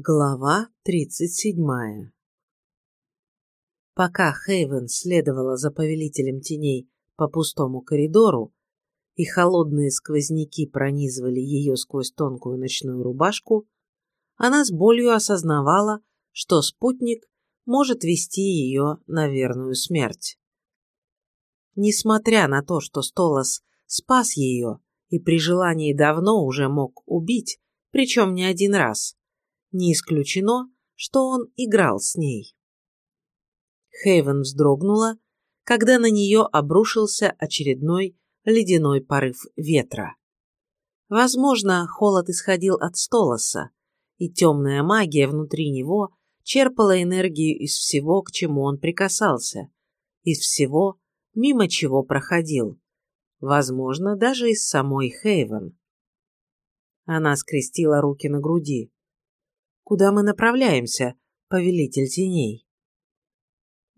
Глава 37 Пока Хейвен следовала за повелителем теней по пустому коридору, и холодные сквозняки пронизывали ее сквозь тонкую ночную рубашку, она с болью осознавала, что спутник может вести ее на верную смерть. Несмотря на то, что Столос спас ее и при желании давно уже мог убить, причем не один раз, не исключено, что он играл с ней. Хейвен вздрогнула, когда на нее обрушился очередной ледяной порыв ветра. Возможно, холод исходил от Столоса, и темная магия внутри него черпала энергию из всего, к чему он прикасался, из всего, мимо чего проходил, возможно, даже из самой Хейвен. Она скрестила руки на груди. Куда мы направляемся, повелитель теней?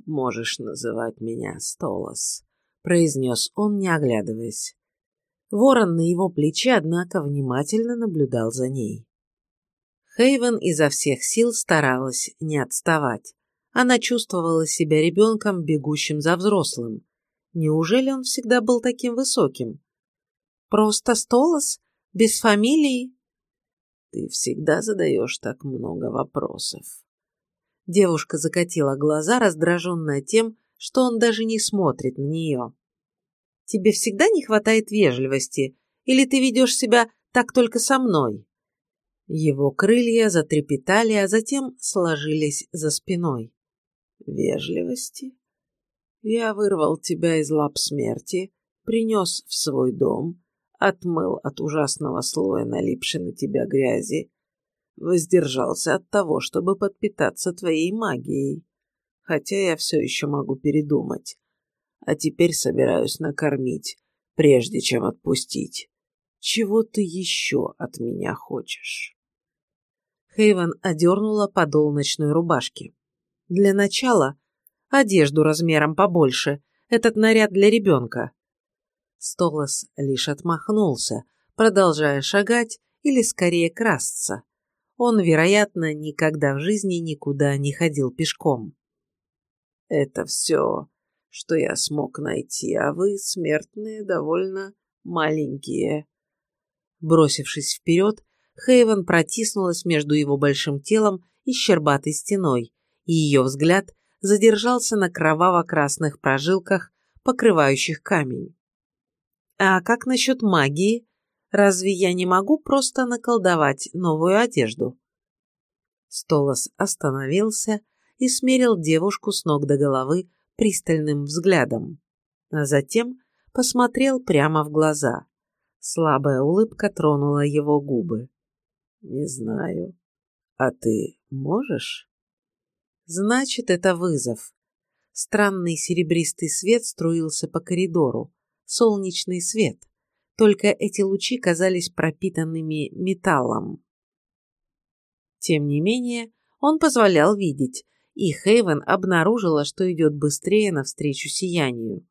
«Можешь называть меня Столос», — произнес он, не оглядываясь. Ворон на его плече, однако, внимательно наблюдал за ней. Хейвен изо всех сил старалась не отставать. Она чувствовала себя ребенком, бегущим за взрослым. Неужели он всегда был таким высоким? Просто Столос? Без фамилии? Ты всегда задаешь так много вопросов. Девушка закатила глаза, раздраженная тем, что он даже не смотрит на нее. Тебе всегда не хватает вежливости? Или ты ведешь себя так только со мной? Его крылья затрепетали, а затем сложились за спиной. Вежливости? Я вырвал тебя из лап смерти, принес в свой дом, отмыл от ужасного слоя налипшей на тебя грязи, воздержался от того, чтобы подпитаться твоей магией, хотя я все еще могу передумать, а теперь собираюсь накормить, прежде чем отпустить. Чего ты еще от меня хочешь?» Хейвен одернула подол ночной рубашки. «Для начала одежду размером побольше, этот наряд для ребенка. Столос лишь отмахнулся, продолжая шагать или скорее красться. Он, вероятно, никогда в жизни никуда не ходил пешком. «Это все, что я смог найти, а вы, смертные, довольно маленькие». Бросившись вперед, Хейвен протиснулась между его большим телом и щербатой стеной, и ее взгляд задержался на кроваво-красных прожилках, покрывающих камень. А как насчет магии? Разве я не могу просто наколдовать новую одежду? Столос остановился и смерил девушку с ног до головы пристальным взглядом, а затем посмотрел прямо в глаза. Слабая улыбка тронула его губы. «Не знаю. А ты можешь?» «Значит, это вызов». Странный серебристый свет струился по коридору, солнечный свет, только эти лучи казались пропитанными металлом. Тем не менее, он позволял видеть, и Хейвен обнаружила, что идет быстрее навстречу сиянию.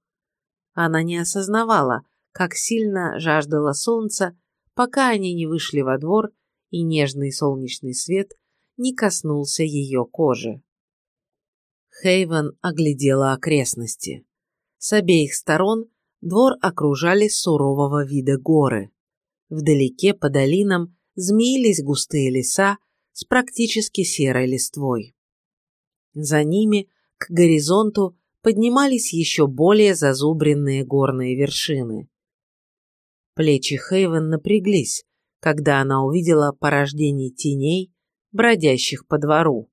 Она не осознавала, как сильно жаждала солнца, пока они не вышли во двор, и нежный солнечный свет не коснулся ее кожи. Хейвен оглядела окрестности. С обеих сторон Двор окружали сурового вида горы. Вдалеке по долинам змеились густые леса с практически серой листвой. За ними к горизонту поднимались еще более зазубренные горные вершины. Плечи Хейвен напряглись, когда она увидела порождение теней, бродящих по двору.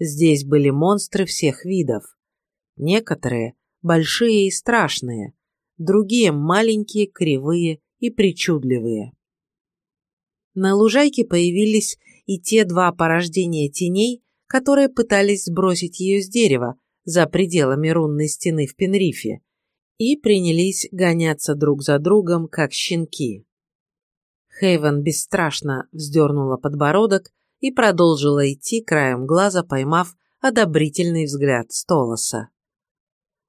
Здесь были монстры всех видов. Некоторые большие и страшные, другие маленькие, кривые и причудливые. На лужайке появились и те два порождения теней, которые пытались сбросить ее с дерева за пределами рунной стены в Пенрифе, и принялись гоняться друг за другом, как щенки. Хейвен бесстрашно вздернула подбородок и продолжила идти, краем глаза поймав одобрительный взгляд Столоса.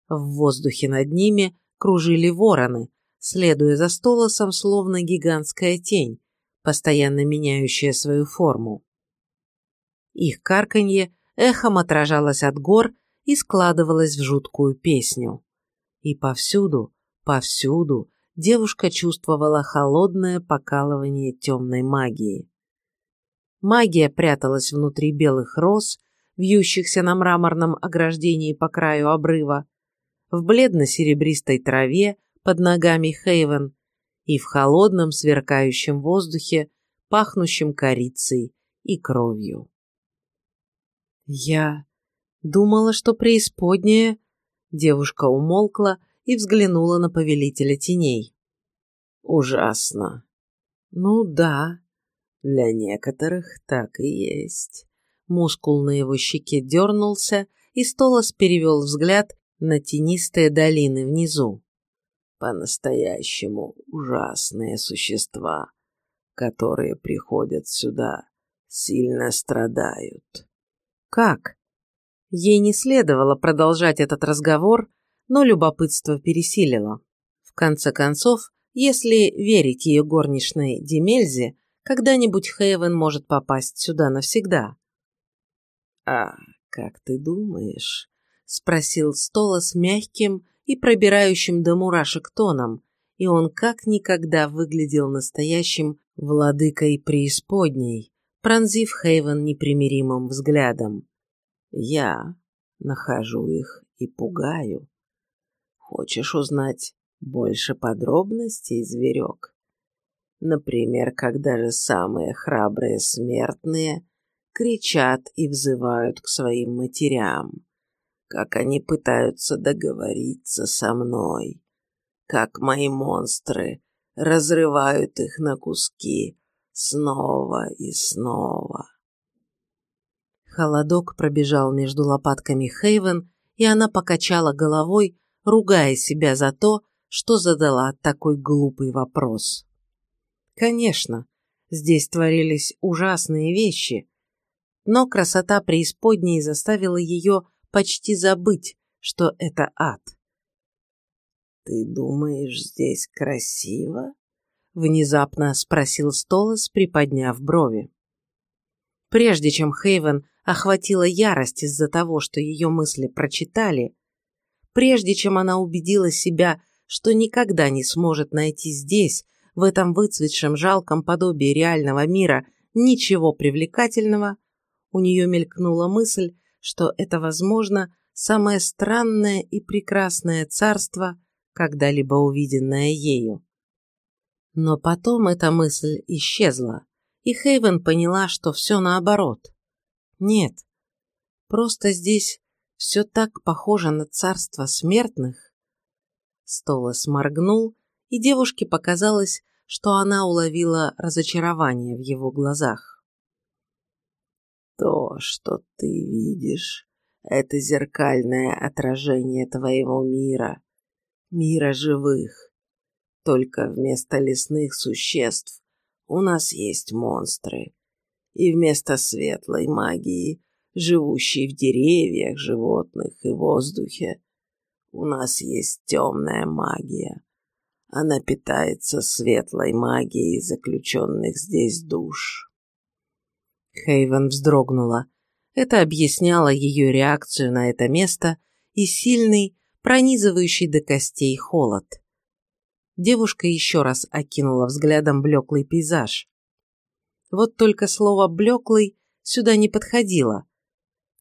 В воздухе над ними кружили вороны, следуя за столосом, словно гигантская тень, постоянно меняющая свою форму. Их карканье эхом отражалось от гор и складывалось в жуткую песню. И повсюду, повсюду девушка чувствовала холодное покалывание темной магии. Магия пряталась внутри белых роз, вьющихся на мраморном ограждении по краю обрыва, в бледно-серебристой траве под ногами Хейвен и в холодном сверкающем воздухе, пахнущем корицей и кровью. «Я думала, что преисподняя...» Девушка умолкла и взглянула на повелителя теней. «Ужасно». «Ну да, для некоторых так и есть». Мускул на его щеке дернулся, и Столос перевел взгляд на тенистые долины внизу. По-настоящему ужасные существа, которые приходят сюда, сильно страдают. Как? Ей не следовало продолжать этот разговор, но любопытство пересилило. В конце концов, если верить ее горничной Демельзе, когда-нибудь Хейвен может попасть сюда навсегда. «А как ты думаешь?» — спросил Стола с мягким и пробирающим до мурашек тоном, и он как никогда выглядел настоящим владыкой преисподней, пронзив Хейвен непримиримым взглядом. «Я нахожу их и пугаю. Хочешь узнать больше подробностей, зверек? Например, когда же самые храбрые смертные кричат и взывают к своим матерям, как они пытаются договориться со мной, как мои монстры разрывают их на куски снова и снова. Холодок пробежал между лопатками Хейвен, и она покачала головой, ругая себя за то, что задала такой глупый вопрос. Конечно, здесь творились ужасные вещи, но красота преисподней заставила ее почти забыть, что это ад. «Ты думаешь, здесь красиво?» — внезапно спросил Столас, приподняв брови. Прежде чем Хейвен охватила ярость из-за того, что ее мысли прочитали, прежде чем она убедила себя, что никогда не сможет найти здесь, в этом выцветшем жалком подобии реального мира, ничего привлекательного, у нее мелькнула мысль, что это, возможно, самое странное и прекрасное царство, когда-либо увиденное ею. Но потом эта мысль исчезла, и Хейвен поняла, что все наоборот. Нет, просто здесь все так похоже на царство смертных. Столос моргнул, и девушке показалось, что она уловила разочарование в его глазах. То, что ты видишь, это зеркальное отражение твоего мира, мира живых. Только вместо лесных существ у нас есть монстры, и вместо светлой магии, живущей в деревьях, животных и воздухе, у нас есть темная магия. Она питается светлой магией заключенных здесь душ. Хейвен вздрогнула. Это объясняло ее реакцию на это место и сильный, пронизывающий до костей холод. Девушка еще раз окинула взглядом блеклый пейзаж. Вот только слово «блеклый» сюда не подходило.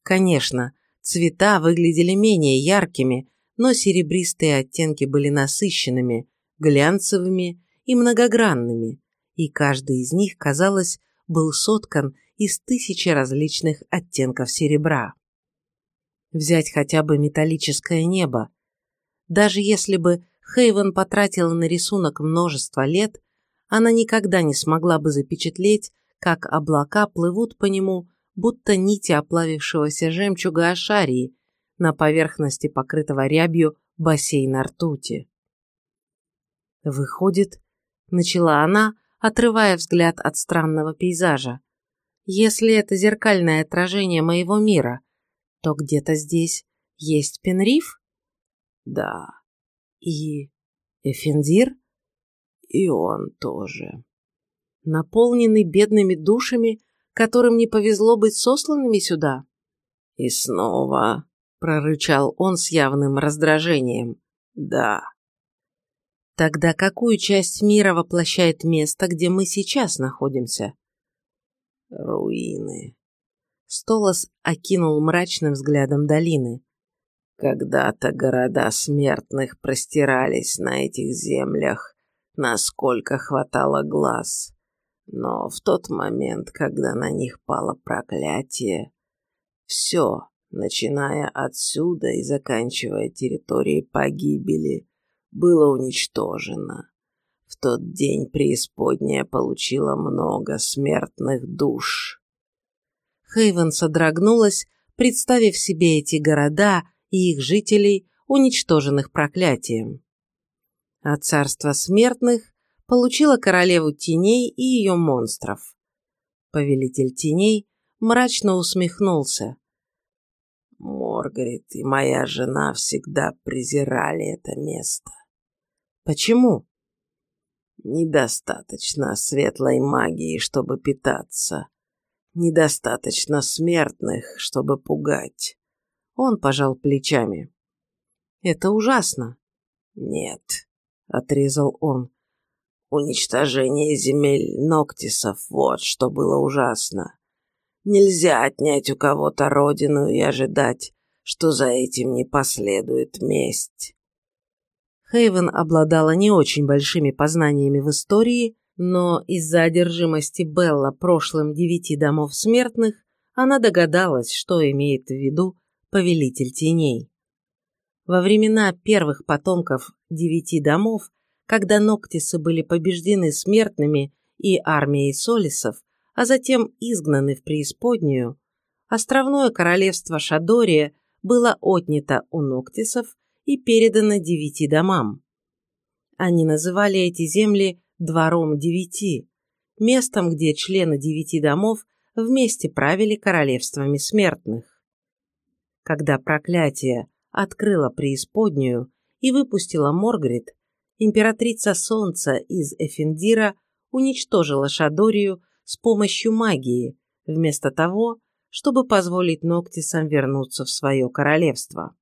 Конечно, цвета выглядели менее яркими, но серебристые оттенки были насыщенными, глянцевыми и многогранными, и каждый из них, казалось, был соткан из тысячи различных оттенков серебра. Взять хотя бы металлическое небо. Даже если бы Хейвен потратила на рисунок множество лет, она никогда не смогла бы запечатлеть, как облака плывут по нему, будто нити оплавившегося жемчуга Ашарии на поверхности покрытого рябью бассейна ртути. «Выходит», — начала она, отрывая взгляд от странного пейзажа, если это зеркальное отражение моего мира, то где-то здесь есть Пенриф? Да. И Эфендир? И он тоже. Наполненный бедными душами, которым не повезло быть сосланными сюда. И снова прорычал он с явным раздражением. Да. Тогда какую часть мира воплощает место, где мы сейчас находимся? Руины. Столос окинул мрачным взглядом долины. Когда-то города смертных простирались на этих землях, насколько хватало глаз. Но в тот момент, когда на них пало проклятие, все, начиная отсюда и заканчивая территорией погибели, было уничтожено. В тот день преисподняя получила много смертных душ. Хейвен содрогнулась, представив себе эти города и их жителей, уничтоженных проклятием. А царство смертных получило королеву теней и ее монстров. Повелитель теней мрачно усмехнулся. Моргарет и моя жена всегда презирали это место. Почему? Недостаточно светлой магии, чтобы питаться. Недостаточно смертных, чтобы пугать. Он пожал плечами. Это ужасно. Нет, отрезал он. Уничтожение земель Ноктисов, вот что было ужасно. Нельзя отнять у кого-то родину и ожидать, что за этим не последует месть. Хейвен обладала не очень большими познаниями в истории, но из-за одержимости Белла прошлым девяти домов смертных она догадалась, что имеет в виду повелитель теней. Во времена первых потомков девяти домов, когда Ноктисы были побеждены смертными и армией Солисов, а затем изгнаны в преисподнюю, островное королевство Шадория было отнято у Ноктисов и передано девяти домам. Они называли эти земли «двором девяти», местом, где члены девяти домов вместе правили королевствами смертных. Когда проклятие открыло преисподнюю и выпустила Моргрид, императрица Солнца из Эфендира уничтожила Шадорию с помощью магии, вместо того, чтобы позволить Ноктисам вернуться в свое королевство.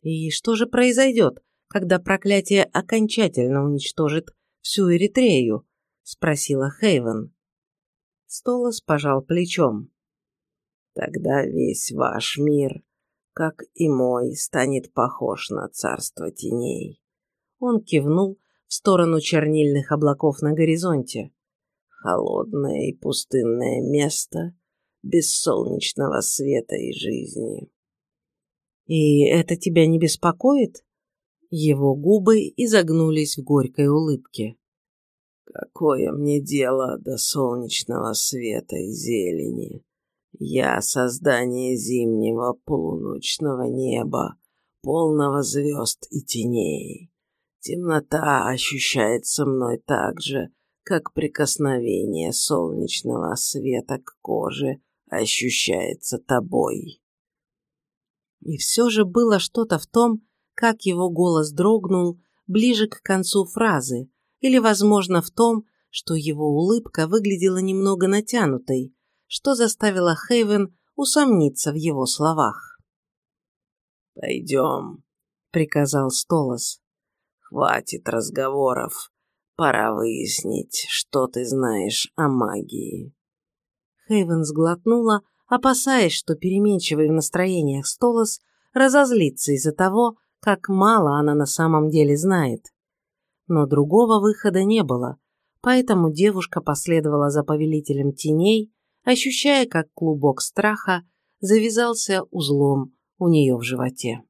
И что же произойдет, когда проклятие окончательно уничтожит всю Эритрею? спросила Хейвен. Столос пожал плечом. Тогда весь ваш мир, как и мой, станет похож на царство теней. Он кивнул в сторону чернильных облаков на горизонте холодное и пустынное место без солнечного света и жизни. «И это тебя не беспокоит?» Его губы изогнулись в горькой улыбке. «Какое мне дело до солнечного света и зелени? Я создание зимнего полуночного неба, полного звезд и теней. Темнота ощущается мной так же, как прикосновение солнечного света к коже ощущается тобой. И все же было что-то в том, как его голос дрогнул ближе к концу фразы, или, возможно, в том, что его улыбка выглядела немного натянутой, что заставило Хейвен усомниться в его словах. «Пойдем», — приказал Столос. «Хватит разговоров. Пора выяснить, что ты знаешь о магии. Хейвен сглотнула, опасаясь, что переменчивый в настроениях Столос разозлится из-за того, как мало она на самом деле знает. Но другого выхода не было, поэтому девушка последовала за повелителем теней, ощущая, как клубок страха завязался узлом у нее в животе.